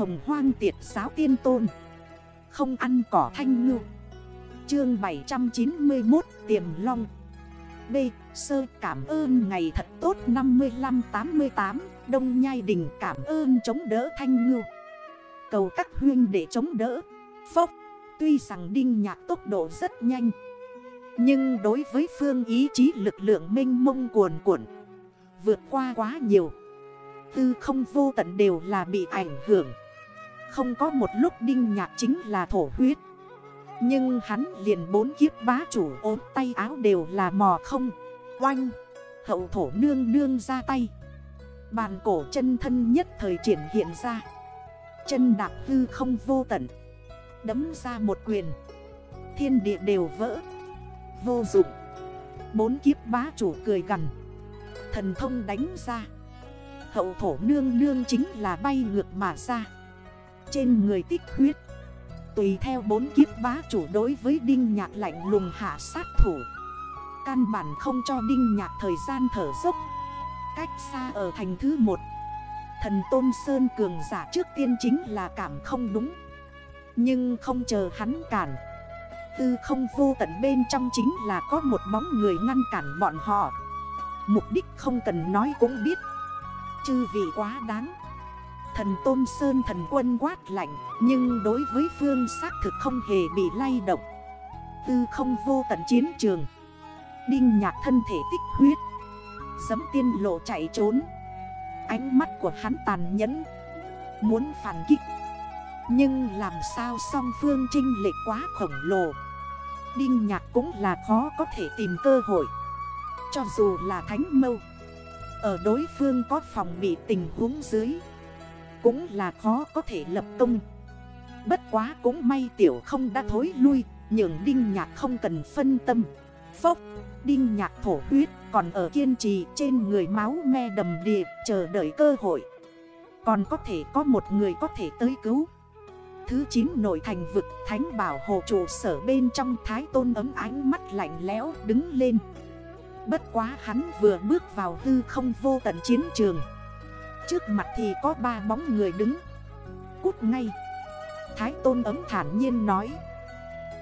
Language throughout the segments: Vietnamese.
Hồng hoang tiệt giáo tiên tôn. Không ăn cỏ thanh ngư. Chương 791 Tiềm Long. B. Sơ, cảm ơn ngày thật tốt 55-88 Đông Nhai Đình, cảm ơn chống đỡ thanh ngư. Cầu các huyên để chống đỡ. Phốc, Tuy rằng đinh nhạc tốc độ rất nhanh, Nhưng đối với phương ý chí lực lượng minh mông cuồn cuộn, Vượt qua quá nhiều, Tư không vô tận đều là bị ảnh hưởng. Không có một lúc đinh nhạc chính là thổ huyết. Nhưng hắn liền bốn kiếp bá chủ ốm tay áo đều là mò không. Oanh! Hậu thổ nương nương ra tay. Bàn cổ chân thân nhất thời triển hiện ra. Chân đạp hư không vô tận. Đấm ra một quyền. Thiên địa đều vỡ. Vô dụng. Bốn kiếp bá chủ cười gần Thần thông đánh ra. Hậu thổ nương nương chính là bay ngược mà ra. Trên người tích huyết. Tùy theo bốn kiếp bá chủ đối với đinh nhạc lạnh lùng hạ sát thủ. Căn bản không cho đinh nhạc thời gian thở dốc. Cách xa ở thành thứ một. Thần Tôn Sơn cường giả trước tiên chính là cảm không đúng. Nhưng không chờ hắn cản. Tư không vô tận bên trong chính là có một bóng người ngăn cản bọn họ. Mục đích không cần nói cũng biết. Chư vị quá đáng. Thần Tôn Sơn thần quân quát lạnh, Nhưng đối với phương xác thực không hề bị lay động. Tư không vô tận chiến trường. Đinh nhạc thân thể tích huyết. Dấm tiên lộ chạy trốn. Ánh mắt của hắn tàn nhẫn. Muốn phản kích. Nhưng làm sao song phương trinh lệ quá khổng lồ. Đinh nhạc cũng là khó có thể tìm cơ hội. Cho dù là thánh mâu. Ở đối phương có phòng bị tình huống dưới. Cũng là khó có thể lập công. Bất quá cũng may tiểu không đã thối lui, Nhường đinh nhạc không cần phân tâm. Phốc, Đinh nhạc thổ huyết còn ở kiên trì trên người máu me đầm đìa, chờ đợi cơ hội. Còn có thể có một người có thể tới cứu. Thứ 9 nội thành vực, thánh bảo hộ trụ sở bên trong thái tôn ấm ánh mắt lạnh lẽo đứng lên. Bất quá hắn vừa bước vào hư không vô tận chiến trường. Trước mặt thì có ba bóng người đứng. Cút ngay. Thái tôn ấm thản nhiên nói.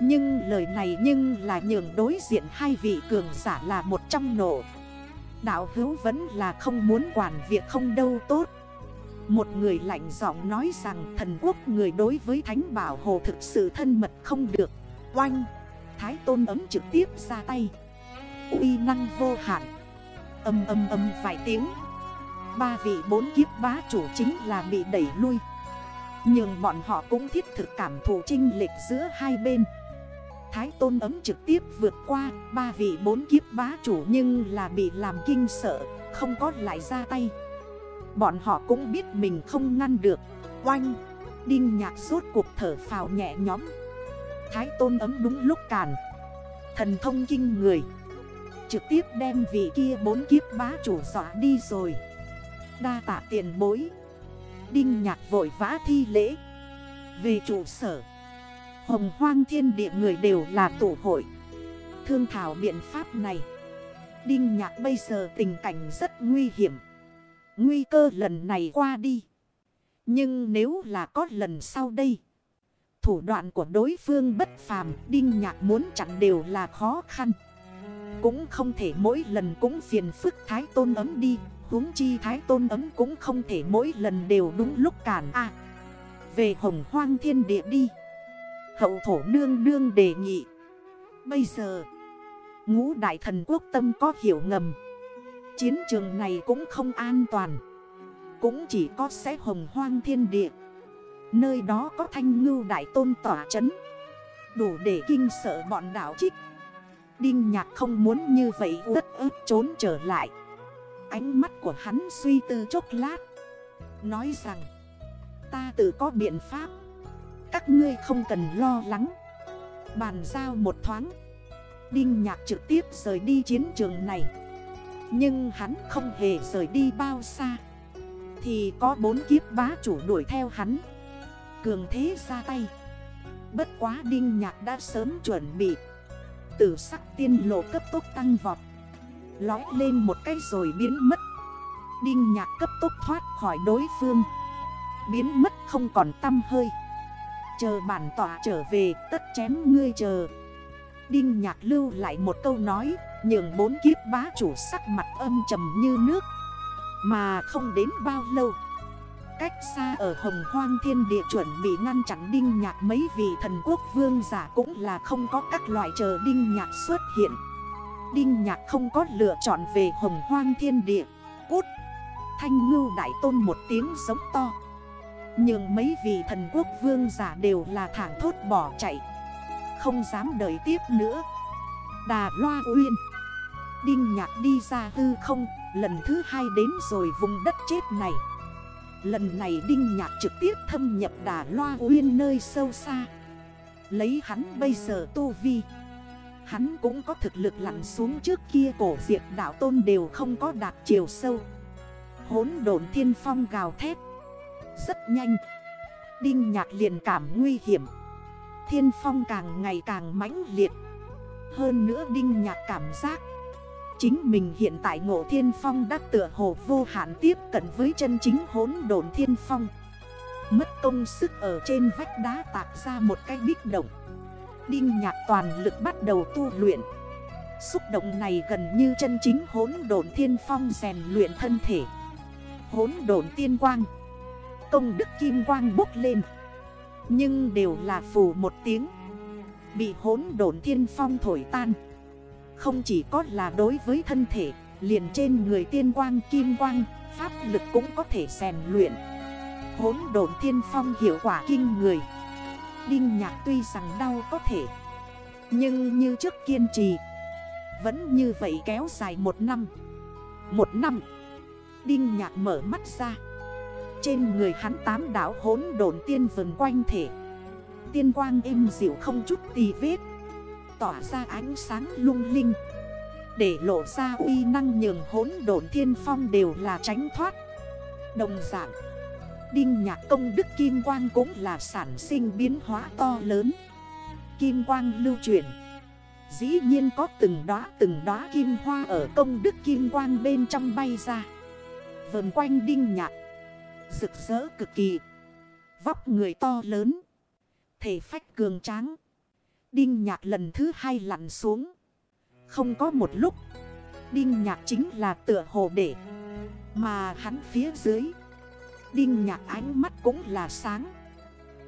Nhưng lời này nhưng là nhường đối diện hai vị cường giả là một trong nổ. Đạo hữu vẫn là không muốn quản việc không đâu tốt. Một người lạnh giọng nói rằng thần quốc người đối với thánh bảo hồ thực sự thân mật không được. Oanh! Thái tôn ấm trực tiếp ra tay. Uy năng vô hạn. Âm âm âm vài tiếng. Ba vị bốn kiếp bá chủ chính là bị đẩy lui Nhưng bọn họ cũng thiết thực cảm thụ trinh lệch giữa hai bên Thái tôn ấm trực tiếp vượt qua ba vị bốn kiếp bá chủ nhưng là bị làm kinh sợ, không có lại ra tay. Bọn họ cũng biết mình không ngăn được. Oanh, đinh nhạc suốt cuộc thở phào nhẹ nhóm. Thái tôn ấm đúng lúc càn. Thần thông kinh người. Trực tiếp đem vị kia bốn kiếp bá chủ dọa đi rồi. Đa tạ tiền bối. Đinh nhạc vội vã thi lễ. Về trụ sở. Hồng hoang thiên địa người đều là tổ hội. Thương thảo biện pháp này. Đinh nhạc bây giờ tình cảnh rất nguy hiểm. Nguy cơ lần này qua đi. Nhưng nếu là có lần sau đây. Thủ đoạn của đối phương bất phàm, Đinh nhạc muốn chặn đều là khó khăn. Cũng không thể mỗi lần cũng phiền phức thái tôn ấm đi huống chi thái tôn ấm cũng không thể mỗi lần đều đúng lúc cản à Về hồng hoang thiên địa đi. Hậu thổ nương nương đề nghị. Bây giờ, Ngũ đại thần quốc tâm có hiểu ngầm. Chiến trường này cũng không an toàn. Cũng chỉ có sẽ hồng hoang thiên địa. Nơi đó có thanh ngưu đại tôn tỏa chấn. Đủ để kinh sợ bọn đảo trích Đinh nhạc không muốn như vậy đất ướp trốn trở lại. Ánh mắt của hắn suy tư chốc lát. Nói rằng, Ta tự có biện pháp. Các ngươi không cần lo lắng. Bàn giao một thoáng. Đinh nhạc trực tiếp rời đi chiến trường này. Nhưng hắn không hề rời đi bao xa. Thì có bốn kiếp bá chủ đuổi theo hắn. Cường thế ra tay. Bất quá đinh nhạc đã sớm chuẩn bị. Tử sắc tiên lộ cấp tốc tăng vọt. Lói lên một cái rồi biến mất. Đinh nhạc cấp tốc thoát khỏi đối phương. Biến mất không còn tâm hơi. Chờ bản tỏa trở về, tất chém ngươi chờ. Đinh nhạc lưu lại một câu nói, Nhường bốn kiếp bá chủ sắc mặt âm trầm như nước. Mà không đến bao lâu, Cách xa ở hồng hoang thiên địa chuẩn bị ngăn chặn đinh nhạc mấy vị thần quốc vương giả cũng là không có các loại chờ đinh nhạc xuất hiện. Đinh nhạc không có lựa chọn về hồng hoang thiên địa. Cút. Thanh ngưu đại tôn một tiếng giống to. Nhưng mấy vị thần quốc vương giả đều là thẳng thốt bỏ chạy. Không dám đợi tiếp nữa. Đà loa uyên. Đinh nhạc đi ra hư không. Lần thứ hai đến rồi vùng đất chết này. Lần này Đinh Nhạc trực tiếp thâm nhập đà loa uyên nơi sâu xa. Lấy hắn bây giờ tu vi. Hắn cũng có thực lực lặn xuống trước kia cổ diệt đảo tôn đều không có đạt chiều sâu. Hốn đồn thiên phong gào thét. Rất nhanh. Đinh nhạc liền cảm nguy hiểm. Thiên phong càng ngày càng mãnh liệt. Hơn nữa đinh nhạc cảm giác Chính mình hiện tại ngộ thiên phong đã tựa hồ vô hạn tiếp cận với chân chính hốn đồn thiên phong. Mất công sức ở trên vách đá tạc ra một cái bích động. Đinh nhạc toàn lực bắt đầu tu luyện. Xúc động này gần như chân chính hốn đồn thiên phong rèn luyện thân thể. Hốn đồn tiên quang. Công đức kim quang bốc lên. Nhưng đều là phù một tiếng. Bị hốn đồn thiên phong thổi tan. Không chỉ có là đối với thân thể, Liền trên người tiên quang kim quang, Pháp lực cũng có thể rèn luyện. Hốn đồn thiên phong hiệu quả kinh người. Đinh nhạc tuy rằng đau có thể, Nhưng như trước kiên trì, Vẫn như vậy kéo dài một năm. Một năm, Đinh nhạc mở mắt ra. Trên người hắn tám đảo hốn đồn tiên vần quanh thể. Tiên quang êm dịu không chút tì vết, tỏa ra ánh sáng lung linh. Để lộ ra uy năng nhường hốn đồn thiên phong đều là tránh thoát. Đồng dạng Đinh nhạc công đức kim quang cũng là sản sinh biến hóa to lớn Kim quang lưu chuyển Dĩ nhiên có từng đóa từng đóa kim hoa ở công đức kim quang bên trong bay ra Vần quanh đinh nhạc Rực rỡ cực kỳ Vóc người to lớn Thể phách cường tráng Đinh nhạc lần thứ hai lặn xuống. Không có một lúc. Đinh nhạc chính là tựa hồ để. Mà hắn phía dưới. Đinh nhạc ánh mắt cũng là sáng.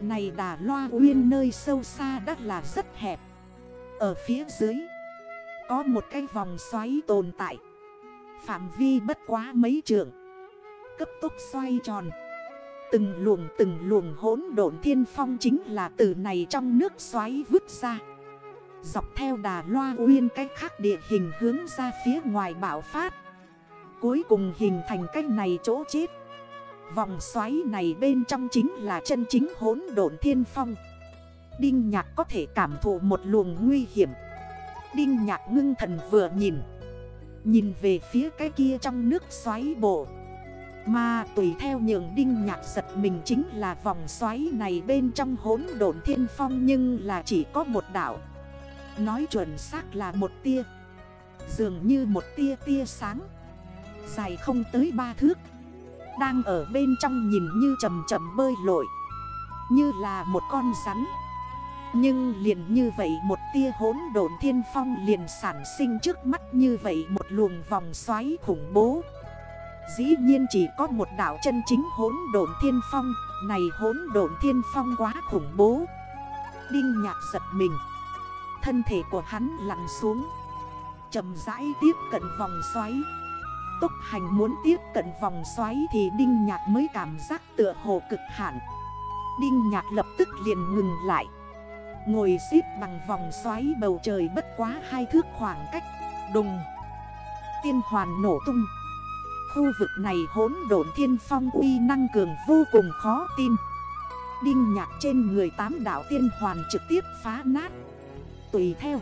Này đà loa uyên nơi sâu xa đất là rất hẹp. Ở phía dưới. Có một cái vòng xoáy tồn tại. Phạm vi bất quá mấy trường. Cấp tốc xoay tròn. Từng luồng từng luồng hỗn độn thiên phong chính là từ này trong nước xoáy vứt ra Dọc theo đà loa uyên cách khác địa hình hướng ra phía ngoài bảo phát Cuối cùng hình thành cách này chỗ chết Vòng xoáy này bên trong chính là chân chính hỗn độn thiên phong Đinh nhạc có thể cảm thụ một luồng nguy hiểm Đinh nhạc ngưng thần vừa nhìn Nhìn về phía cái kia trong nước xoáy bộ mà tùy theo nhường đinh nhạc giật mình chính là vòng xoáy này bên trong hốn độn thiên phong nhưng là chỉ có một đảo. Nói chuẩn xác là một tia. Dường như một tia tia sáng. Dài không tới ba thước. Đang ở bên trong nhìn như chầm chầm bơi lội. Như là một con rắn. Nhưng liền như vậy một tia hốn độn thiên phong liền sản sinh trước mắt như vậy một luồng vòng xoáy khủng bố. Dĩ nhiên chỉ có một đảo chân chính hốn độn thiên phong, Này hốn độn thiên phong quá khủng bố Đinh nhạc giật mình, Thân thể của hắn lặn xuống, chậm rãi tiếp cận vòng xoáy Tốc hành muốn tiếp cận vòng xoáy thì Đinh Nhạc mới cảm giác tựa hồ cực hạn. Đinh Nhạc lập tức liền ngừng lại. Ngồi xếp bằng vòng xoáy bầu trời bất quá hai thước khoảng cách. Đùng. Tiên hoàn nổ tung. Khu vực này hỗn độn thiên phong uy năng cường vô cùng khó tin. Đinh nhạc trên người tám đảo tiên hoàn trực tiếp phá nát. Tùy theo.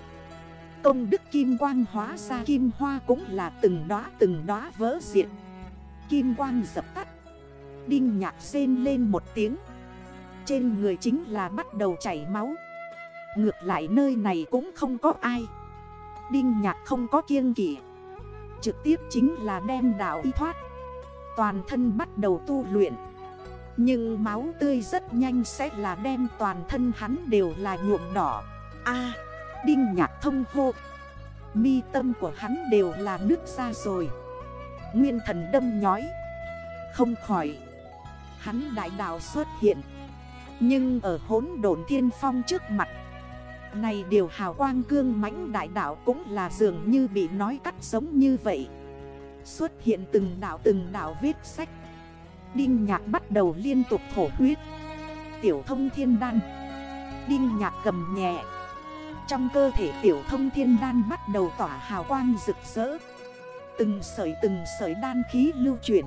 Công đức kim quang hóa ra kim hoa cũng là từng đóa từng đóa vỡ diện. Kim quang dập tắt. Đinh nhạc rên lên một tiếng. Trên người chính là bắt đầu chảy máu. Ngược lại nơi này cũng không có ai. Đinh nhạc không có kiêng kỷ Trực tiếp chính là đem đảo y thoát. Toàn thân bắt đầu tu luyện. Nhưng máu tươi rất nhanh sẽ là đem toàn thân hắn đều là nhuộm đỏ. A! Đinh nhạc thông hô. Mi tâm của hắn đều là nước ra rồi. Nguyên thần đâm nhói. Không khỏi, Hắn đại đạo xuất hiện. Nhưng ở hốn đồn thiên phong trước mặt, Này điều hào quang cương mãnh đại đạo cũng là dường như bị nói cắt giống như vậy. Xuất hiện từng đảo từng đảo viết sách. Đinh nhạc bắt đầu liên tục thổ huyết. Tiểu thông thiên đan. Đinh nhạc cầm nhẹ. Trong cơ thể tiểu thông thiên đan bắt đầu tỏa hào quang rực rỡ. Từng sợi từng sợi đan khí lưu chuyển.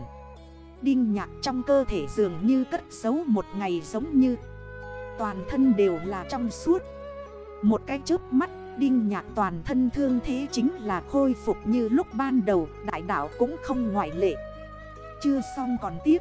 Đinh nhạc trong cơ thể dường như cất giấu một ngày giống như. Toàn thân đều là trong suốt. Một cái chớp mắt, Đinh nhạc toàn thân thương thế chính là khôi phục như lúc ban đầu, Đại đảo cũng không ngoại lệ. Chưa xong còn tiếp.